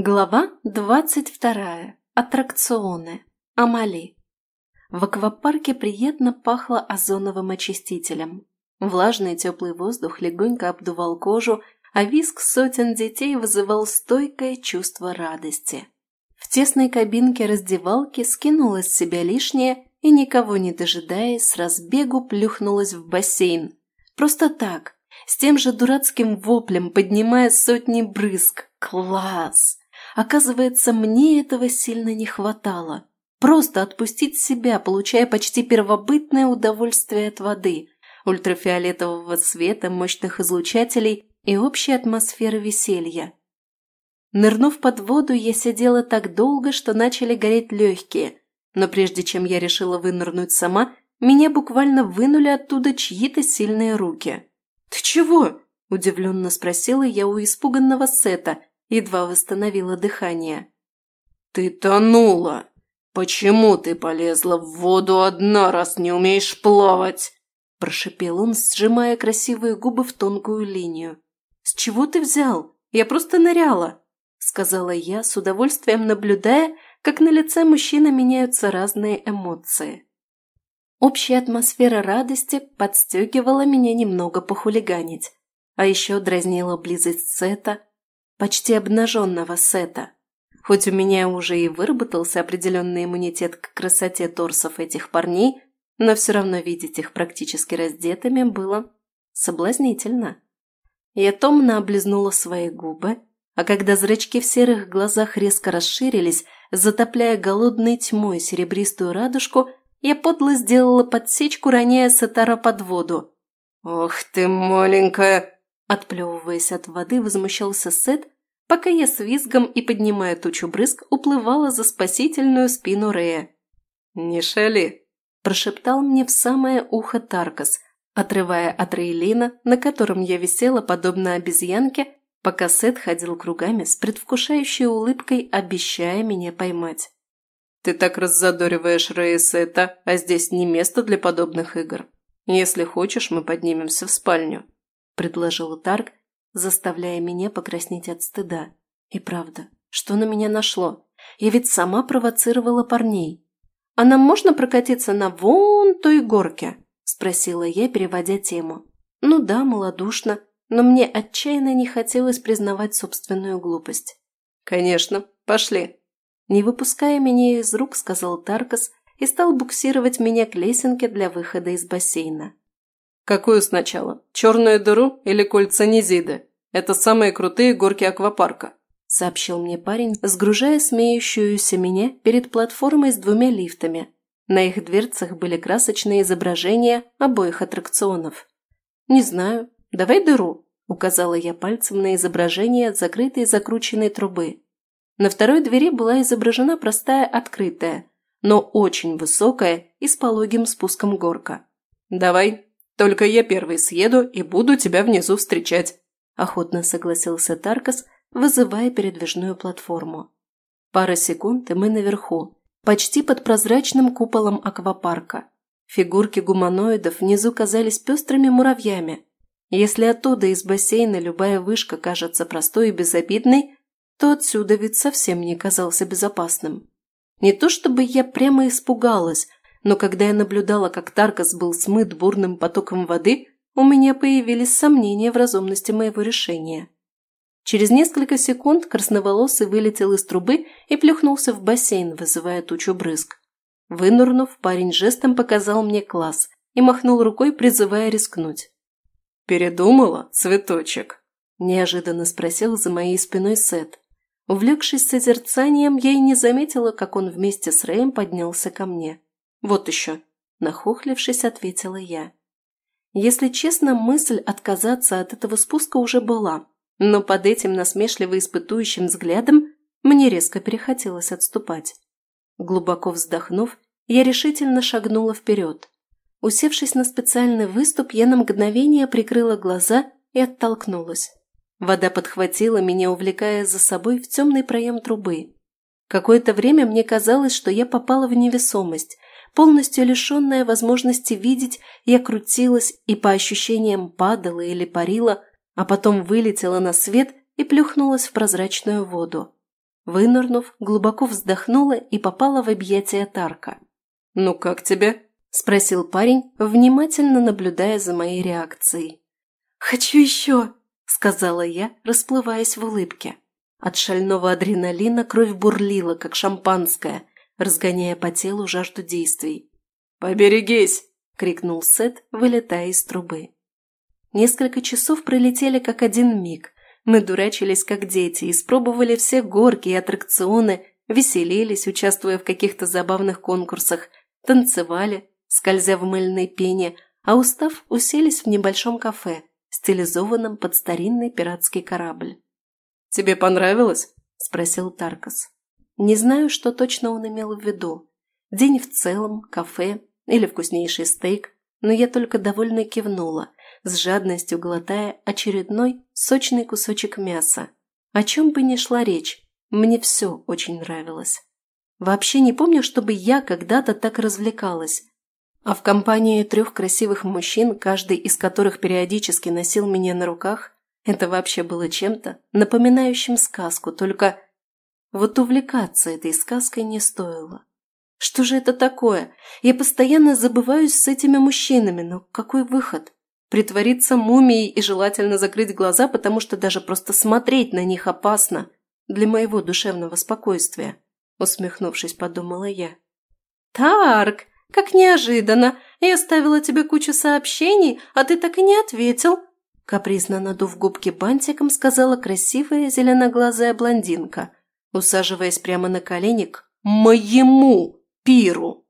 Глава двадцать вторая. Аттракционы. Амали. В аквапарке приятно пахло озоновым очистителем. Влажный теплый воздух легонько обдувал кожу, а виск сотен детей вызывал стойкое чувство радости. В тесной кабинке раздевалки скинула с себя лишнее и, никого не дожидаясь, с разбегу плюхнулась в бассейн. Просто так, с тем же дурацким воплем, поднимая сотни брызг. Класс! Оказывается, мне этого сильно не хватало. Просто отпустить себя, получая почти первобытное удовольствие от воды, ультрафиолетового света, мощных излучателей и общей атмосферы веселья. Нырнув под воду, я сидела так долго, что начали гореть легкие, но прежде чем я решила вынырнуть сама, меня буквально вынули оттуда чьи-то сильные руки. «Ты чего?» – удивленно спросила я у испуганного Сета, едва восстановила дыхание. «Ты тонула! Почему ты полезла в воду одна, раз не умеешь плавать?» Прошипел он, сжимая красивые губы в тонкую линию. «С чего ты взял? Я просто ныряла!» Сказала я, с удовольствием наблюдая, как на лице мужчины меняются разные эмоции. Общая атмосфера радости подстегивала меня немного похулиганить, а еще дразнила близость Сета, почти обнаженного сета. Хоть у меня уже и выработался определенный иммунитет к красоте торсов этих парней, но все равно видеть их практически раздетыми было соблазнительно. Я томно облизнула свои губы, а когда зрачки в серых глазах резко расширились, затопляя голодной тьмой серебристую радужку, я подло сделала подсечку, роняя Сатара под воду. «Ох ты, маленькая!» Отплевываясь от воды, возмущался Сет, пока я с визгом и поднимая тучу брызг уплывала за спасительную спину Рея. «Не шали!» – прошептал мне в самое ухо Таркас, отрывая от Рейлина, на котором я висела подобно обезьянке, пока Сет ходил кругами с предвкушающей улыбкой, обещая меня поймать. «Ты так раззадориваешь Рея Сета, а здесь не место для подобных игр. Если хочешь, мы поднимемся в спальню», предложил Тарк, заставляя меня покраснеть от стыда. И правда, что на меня нашло? Я ведь сама провоцировала парней. «А нам можно прокатиться на вон той горке?» – спросила я, переводя тему. «Ну да, малодушно, но мне отчаянно не хотелось признавать собственную глупость». «Конечно, пошли!» Не выпуская меня из рук, сказал Таркас и стал буксировать меня к лесенке для выхода из бассейна. Какую сначала? Черную дыру или кольца Низиды? Это самые крутые горки аквапарка», – сообщил мне парень, сгружая смеющуюся меня перед платформой с двумя лифтами. На их дверцах были красочные изображения обоих аттракционов. «Не знаю. Давай дыру», – указала я пальцем на изображение закрытой закрученной трубы. На второй двери была изображена простая открытая, но очень высокая и с пологим спуском горка. «Давай», только я первый съеду и буду тебя внизу встречать», – охотно согласился Таркас, вызывая передвижную платформу. Пара секунд, и мы наверху, почти под прозрачным куполом аквапарка. Фигурки гуманоидов внизу казались пестрыми муравьями. Если оттуда из бассейна любая вышка кажется простой и безобидной, то отсюда вид совсем не казался безопасным. Не то чтобы я прямо испугалась, но когда я наблюдала, как Таркас был смыт бурным потоком воды, у меня появились сомнения в разумности моего решения. Через несколько секунд красноволосый вылетел из трубы и плюхнулся в бассейн, вызывая тучу брызг. Вынурнув, парень жестом показал мне класс и махнул рукой, призывая рискнуть. «Передумала, цветочек?» – неожиданно спросил за моей спиной Сет. Увлекшись созерцанием, я и не заметила, как он вместе с Рэем поднялся ко мне. «Вот еще», – нахохлившись, ответила я. Если честно, мысль отказаться от этого спуска уже была, но под этим насмешливо испытующим взглядом мне резко перехотелось отступать. Глубоко вздохнув, я решительно шагнула вперед. Усевшись на специальный выступ, я на мгновение прикрыла глаза и оттолкнулась. Вода подхватила меня, увлекая за собой в темный проем трубы. Какое-то время мне казалось, что я попала в невесомость, Полностью лишенная возможности видеть, я крутилась и по ощущениям падала или парила, а потом вылетела на свет и плюхнулась в прозрачную воду. Вынырнув, глубоко вздохнула и попала в объятия Тарка. «Ну как тебе?» – спросил парень, внимательно наблюдая за моей реакцией. «Хочу еще!» – сказала я, расплываясь в улыбке. От шального адреналина кровь бурлила, как шампанское, разгоняя по телу жажду действий. «Поберегись!» – крикнул Сет, вылетая из трубы. Несколько часов пролетели как один миг. Мы дурачились как дети, испробовали все горки и аттракционы, веселились, участвуя в каких-то забавных конкурсах, танцевали, скользя в мыльной пене, а устав, уселись в небольшом кафе, стилизованном под старинный пиратский корабль. «Тебе понравилось?» – спросил Таркас. Не знаю, что точно он имел в виду. День в целом, кафе или вкуснейший стейк, но я только довольно кивнула, с жадностью глотая очередной сочный кусочек мяса. О чем бы ни шла речь, мне все очень нравилось. Вообще не помню, чтобы я когда-то так развлекалась. А в компании трех красивых мужчин, каждый из которых периодически носил меня на руках, это вообще было чем-то, напоминающим сказку, только вот увлекаться этой сказкой не стоило. Что же это такое? Я постоянно забываюсь с этими мужчинами, но какой выход? Притвориться мумией и желательно закрыть глаза, потому что даже просто смотреть на них опасно для моего душевного спокойствия, усмехнувшись, подумала я. «Тарк, как неожиданно! Я оставила тебе кучу сообщений, а ты так и не ответил!» Капризно надув губки бантиком, сказала красивая зеленоглазая блондинка, усаживаясь прямо на колени к моему пиру.